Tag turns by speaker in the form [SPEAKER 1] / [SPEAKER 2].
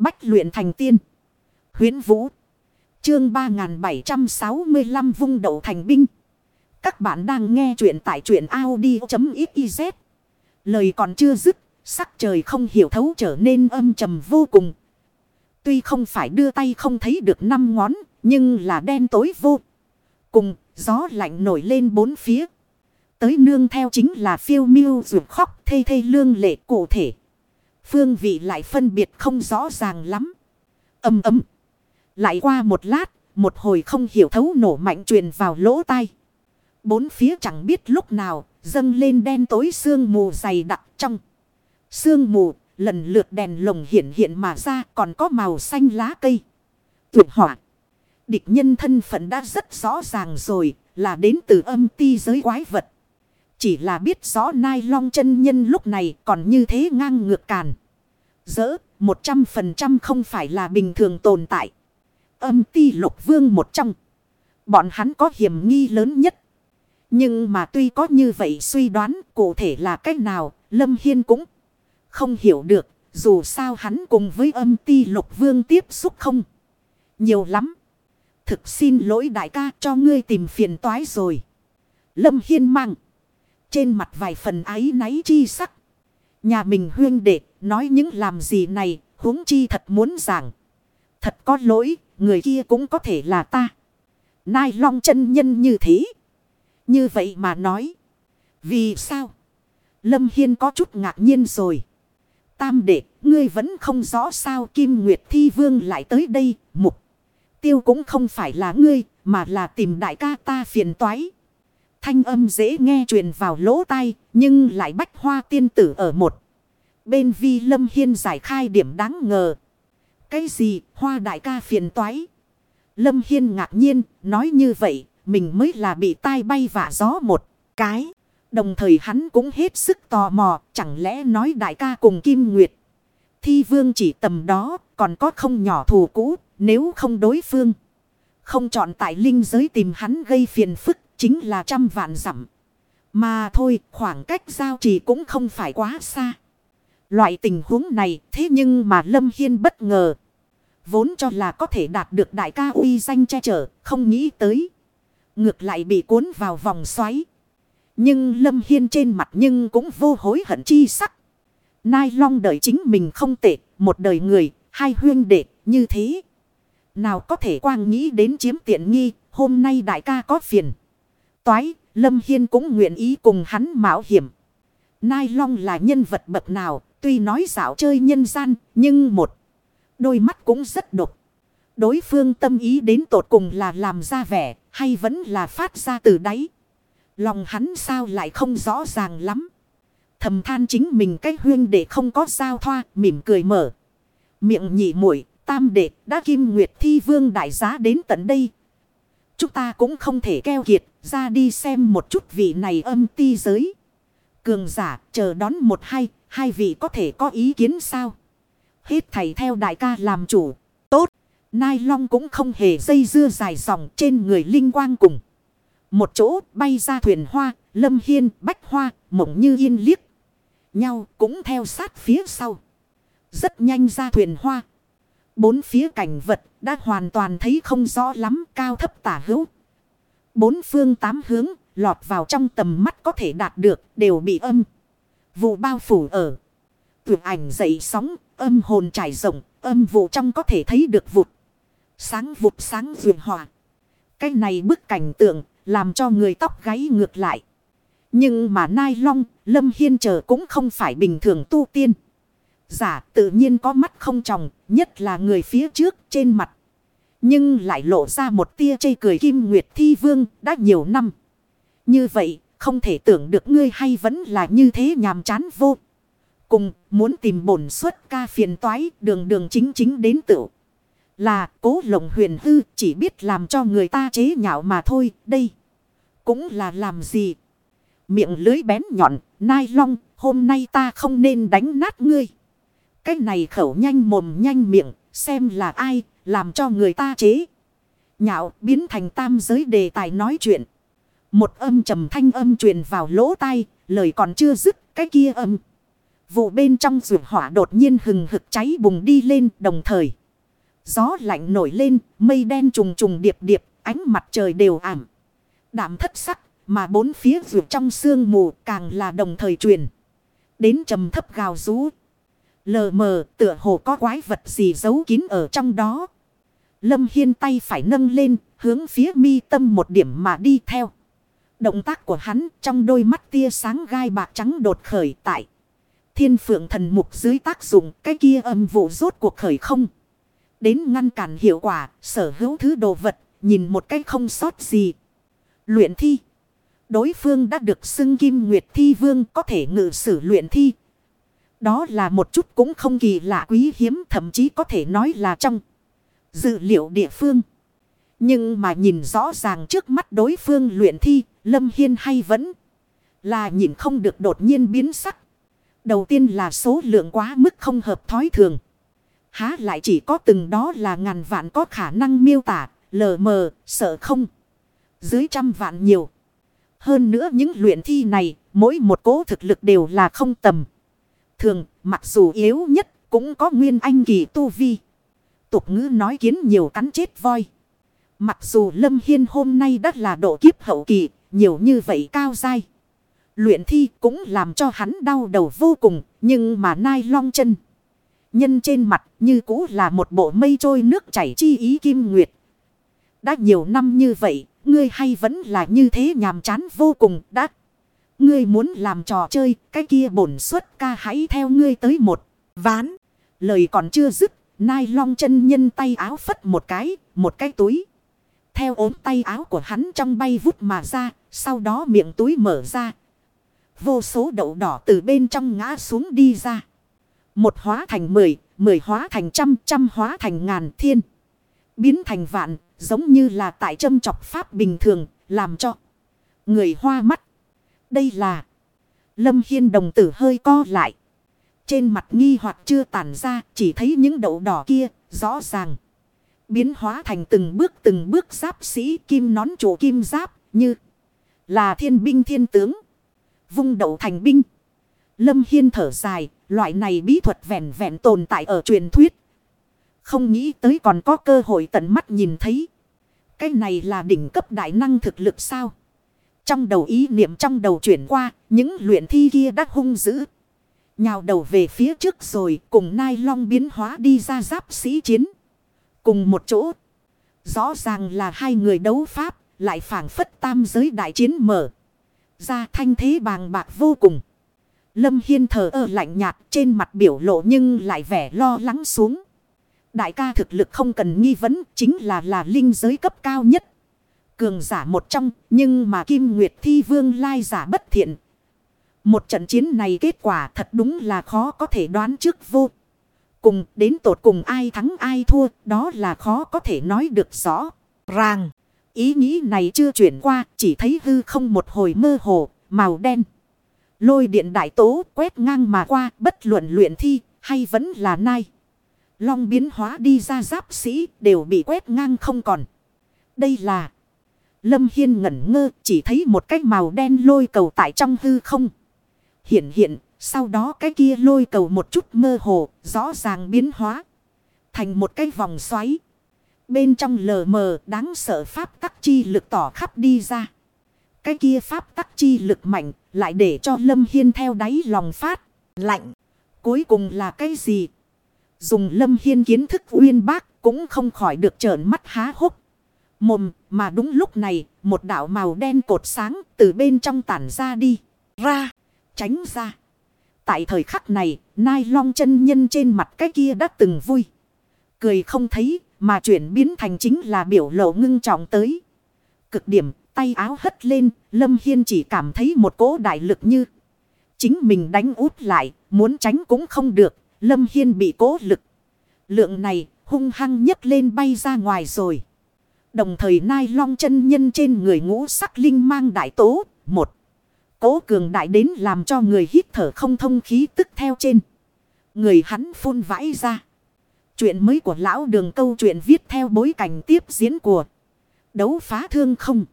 [SPEAKER 1] Bách luyện thành tiên. Huyến Vũ. Chương 3765 vung đậu thành binh. Các bạn đang nghe truyện tại truyện Audi.xyz. Lời còn chưa dứt. Sắc trời không hiểu thấu trở nên âm trầm vô cùng. Tuy không phải đưa tay không thấy được năm ngón. Nhưng là đen tối vô. Cùng, gió lạnh nổi lên bốn phía. Tới nương theo chính là phiêu miêu rụt khóc thê thê lương lệ cụ thể. Phương vị lại phân biệt không rõ ràng lắm. Âm ấm. Lại qua một lát, một hồi không hiểu thấu nổ mạnh truyền vào lỗ tai. Bốn phía chẳng biết lúc nào, dâng lên đen tối sương mù dày đặc trong. Sương mù, lần lượt đèn lồng hiện hiện mà ra còn có màu xanh lá cây. Tuyệt hỏa. Địch nhân thân phận đã rất rõ ràng rồi, là đến từ âm ti giới quái vật. Chỉ là biết rõ nai long chân nhân lúc này còn như thế ngang ngược càn rỡ một trăm phần trăm không phải là bình thường tồn tại. Âm ti lục vương một trong. Bọn hắn có hiểm nghi lớn nhất. Nhưng mà tuy có như vậy suy đoán cụ thể là cách nào, Lâm Hiên cũng không hiểu được. Dù sao hắn cùng với âm ti lục vương tiếp xúc không. Nhiều lắm. Thực xin lỗi đại ca cho ngươi tìm phiền toái rồi. Lâm Hiên mang. Trên mặt vài phần ái náy chi sắc. Nhà mình huyên đệ nói những làm gì này huống chi thật muốn giảng. Thật có lỗi người kia cũng có thể là ta. Nai long chân nhân như thế. Như vậy mà nói. Vì sao? Lâm Hiên có chút ngạc nhiên rồi. Tam đệ, ngươi vẫn không rõ sao Kim Nguyệt Thi Vương lại tới đây. Mục tiêu cũng không phải là ngươi, mà là tìm đại ca ta phiền toái. Thanh âm dễ nghe truyền vào lỗ tai, nhưng lại bách hoa tiên tử ở một. Bên vi lâm hiên giải khai điểm đáng ngờ. Cái gì hoa đại ca phiền toái? Lâm hiên ngạc nhiên, nói như vậy, mình mới là bị tai bay vả gió một cái. Đồng thời hắn cũng hết sức tò mò, chẳng lẽ nói đại ca cùng Kim Nguyệt. Thi vương chỉ tầm đó, còn có không nhỏ thù cũ, nếu không đối phương. Không chọn tại linh giới tìm hắn gây phiền phức, chính là trăm vạn dặm. Mà thôi, khoảng cách giao trì cũng không phải quá xa. Loại tình huống này, thế nhưng mà Lâm Hiên bất ngờ. Vốn cho là có thể đạt được đại ca uy danh che chở, không nghĩ tới. Ngược lại bị cuốn vào vòng xoáy. Nhưng Lâm Hiên trên mặt nhưng cũng vô hối hận chi sắc. Nai long đợi chính mình không tệ, một đời người, hai huyên đệ, như thế. Nào có thể quang nghĩ đến chiếm tiện nghi, hôm nay đại ca có phiền. Toái, Lâm Hiên cũng nguyện ý cùng hắn mạo hiểm. Nai Long là nhân vật bậc nào, tuy nói dạo chơi nhân gian, nhưng một đôi mắt cũng rất độc. Đối phương tâm ý đến tột cùng là làm ra vẻ, hay vẫn là phát ra từ đáy. Lòng hắn sao lại không rõ ràng lắm. Thầm than chính mình cách huyên để không có sao thoa, mỉm cười mở. Miệng nhị muội tam đệ đã kim nguyệt thi vương đại giá đến tận đây. Chúng ta cũng không thể keo kiệt, ra đi xem một chút vị này âm ti giới. Cường giả, chờ đón một hai, hai vị có thể có ý kiến sao? Hết thầy theo đại ca làm chủ. Tốt, Nai Long cũng không hề dây dưa dài dòng trên người linh quang cùng. Một chỗ bay ra thuyền hoa, lâm hiên, bách hoa, mộng như yên liếc. Nhau cũng theo sát phía sau. Rất nhanh ra thuyền hoa. Bốn phía cảnh vật đã hoàn toàn thấy không rõ lắm cao thấp tả hữu. Bốn phương tám hướng lọt vào trong tầm mắt có thể đạt được đều bị âm. Vụ bao phủ ở. Tuyệt ảnh dậy sóng âm hồn trải rộng âm vụ trong có thể thấy được vụt. Sáng vụt sáng vượt hòa. Cái này bức cảnh tượng làm cho người tóc gáy ngược lại. Nhưng mà Nai Long, Lâm Hiên chờ cũng không phải bình thường tu tiên. Giả tự nhiên có mắt không tròng, nhất là người phía trước trên mặt. Nhưng lại lộ ra một tia chây cười kim nguyệt thi vương đã nhiều năm. Như vậy, không thể tưởng được ngươi hay vẫn là như thế nhàm chán vô. Cùng, muốn tìm bổn xuất ca phiền toái, đường đường chính chính đến tự. Là cố lộng huyền hư, chỉ biết làm cho người ta chế nhạo mà thôi, đây. Cũng là làm gì? Miệng lưới bén nhọn, nai long, hôm nay ta không nên đánh nát ngươi. Cái này khẩu nhanh mồm nhanh miệng, xem là ai, làm cho người ta chế. Nhạo biến thành tam giới đề tài nói chuyện. Một âm trầm thanh âm truyền vào lỗ tai, lời còn chưa dứt, cái kia âm. Vụ bên trong rượu hỏa đột nhiên hừng hực cháy bùng đi lên đồng thời. Gió lạnh nổi lên, mây đen trùng trùng điệp điệp, ánh mặt trời đều ảm. Đảm thất sắc, mà bốn phía rượu trong sương mù càng là đồng thời truyền. Đến trầm thấp gào rú. Lờ mờ tựa hồ có quái vật gì giấu kín ở trong đó. Lâm Hiên tay phải nâng lên, hướng phía mi tâm một điểm mà đi theo. Động tác của hắn trong đôi mắt tia sáng gai bạc trắng đột khởi tại. Thiên phượng thần mục dưới tác dụng cái kia âm vụ rốt cuộc khởi không. Đến ngăn cản hiệu quả, sở hữu thứ đồ vật, nhìn một cách không sót gì. Luyện thi. Đối phương đã được xưng kim nguyệt thi vương có thể ngự sử luyện thi. Đó là một chút cũng không kỳ lạ quý hiếm thậm chí có thể nói là trong dự liệu địa phương. Nhưng mà nhìn rõ ràng trước mắt đối phương luyện thi, Lâm Hiên hay vẫn là nhìn không được đột nhiên biến sắc. Đầu tiên là số lượng quá mức không hợp thói thường. Há lại chỉ có từng đó là ngàn vạn có khả năng miêu tả, lờ mờ, sợ không. Dưới trăm vạn nhiều. Hơn nữa những luyện thi này, mỗi một cố thực lực đều là không tầm. Thường, mặc dù yếu nhất, cũng có nguyên anh kỳ tu vi. Tục ngữ nói kiến nhiều cắn chết voi. Mặc dù Lâm Hiên hôm nay đã là độ kiếp hậu kỳ, nhiều như vậy cao dai. Luyện thi cũng làm cho hắn đau đầu vô cùng, nhưng mà nai long chân. Nhân trên mặt như cũ là một bộ mây trôi nước chảy chi ý kim nguyệt. Đã nhiều năm như vậy, ngươi hay vẫn là như thế nhàm chán vô cùng đã. Ngươi muốn làm trò chơi, cái kia bổn suất ca hãy theo ngươi tới một ván. Lời còn chưa dứt, nai long chân nhân tay áo phất một cái, một cái túi. Theo ốm tay áo của hắn trong bay vút mà ra, sau đó miệng túi mở ra. Vô số đậu đỏ từ bên trong ngã xuống đi ra. Một hóa thành mười, mười hóa thành trăm, trăm hóa thành ngàn thiên. Biến thành vạn, giống như là tại châm chọc pháp bình thường, làm cho người hoa mắt. Đây là Lâm Hiên đồng tử hơi co lại. Trên mặt nghi hoặc chưa tản ra, chỉ thấy những đậu đỏ kia, rõ ràng. Biến hóa thành từng bước từng bước giáp sĩ kim nón chủ kim giáp, như là thiên binh thiên tướng. Vung đậu thành binh. Lâm Hiên thở dài, loại này bí thuật vẹn vẹn tồn tại ở truyền thuyết. Không nghĩ tới còn có cơ hội tận mắt nhìn thấy. Cái này là đỉnh cấp đại năng thực lực sao? Trong đầu ý niệm trong đầu chuyển qua, những luyện thi kia đã hung dữ. Nhào đầu về phía trước rồi cùng nai long biến hóa đi ra giáp sĩ chiến. Cùng một chỗ. Rõ ràng là hai người đấu pháp, lại phản phất tam giới đại chiến mở. Ra thanh thế bàng bạc vô cùng. Lâm Hiên thờ ơ lạnh nhạt trên mặt biểu lộ nhưng lại vẻ lo lắng xuống. Đại ca thực lực không cần nghi vấn chính là là linh giới cấp cao nhất. Cường giả một trong nhưng mà Kim Nguyệt Thi Vương lai giả bất thiện. Một trận chiến này kết quả thật đúng là khó có thể đoán trước vô. Cùng đến tột cùng ai thắng ai thua, đó là khó có thể nói được rõ. Ràng. Ý nghĩ này chưa chuyển qua, chỉ thấy hư không một hồi mơ hồ, màu đen. Lôi điện đại tố quét ngang mà qua, bất luận luyện thi hay vẫn là nai. Long biến hóa đi ra giáp sĩ đều bị quét ngang không còn. Đây là Lâm Hiên ngẩn ngơ, chỉ thấy một cái màu đen lôi cầu tại trong hư không. Hiện hiện sau đó cái kia lôi cầu một chút mơ hồ rõ ràng biến hóa. Thành một cái vòng xoáy. Bên trong lờ mờ đáng sợ pháp tắc chi lực tỏ khắp đi ra. Cái kia pháp tắc chi lực mạnh lại để cho Lâm Hiên theo đáy lòng phát, lạnh. Cuối cùng là cái gì? Dùng Lâm Hiên kiến thức uyên bác cũng không khỏi được trợn mắt há hốc. Mồm mà đúng lúc này một đảo màu đen cột sáng từ bên trong tản ra đi. Ra, tránh ra. Tại thời khắc này, nai long chân nhân trên mặt cái kia đã từng vui. Cười không thấy, mà chuyển biến thành chính là biểu lộ ngưng trọng tới. Cực điểm, tay áo hất lên, Lâm Hiên chỉ cảm thấy một cỗ đại lực như. Chính mình đánh út lại, muốn tránh cũng không được, Lâm Hiên bị cố lực. Lượng này hung hăng nhấc lên bay ra ngoài rồi. Đồng thời nai long chân nhân trên người ngũ sắc linh mang đại tố. Một. Cố cường đại đến làm cho người hít thở không thông khí tức theo trên. Người hắn phun vãi ra. Chuyện mới của lão đường câu chuyện viết theo bối cảnh tiếp diễn của đấu phá thương không.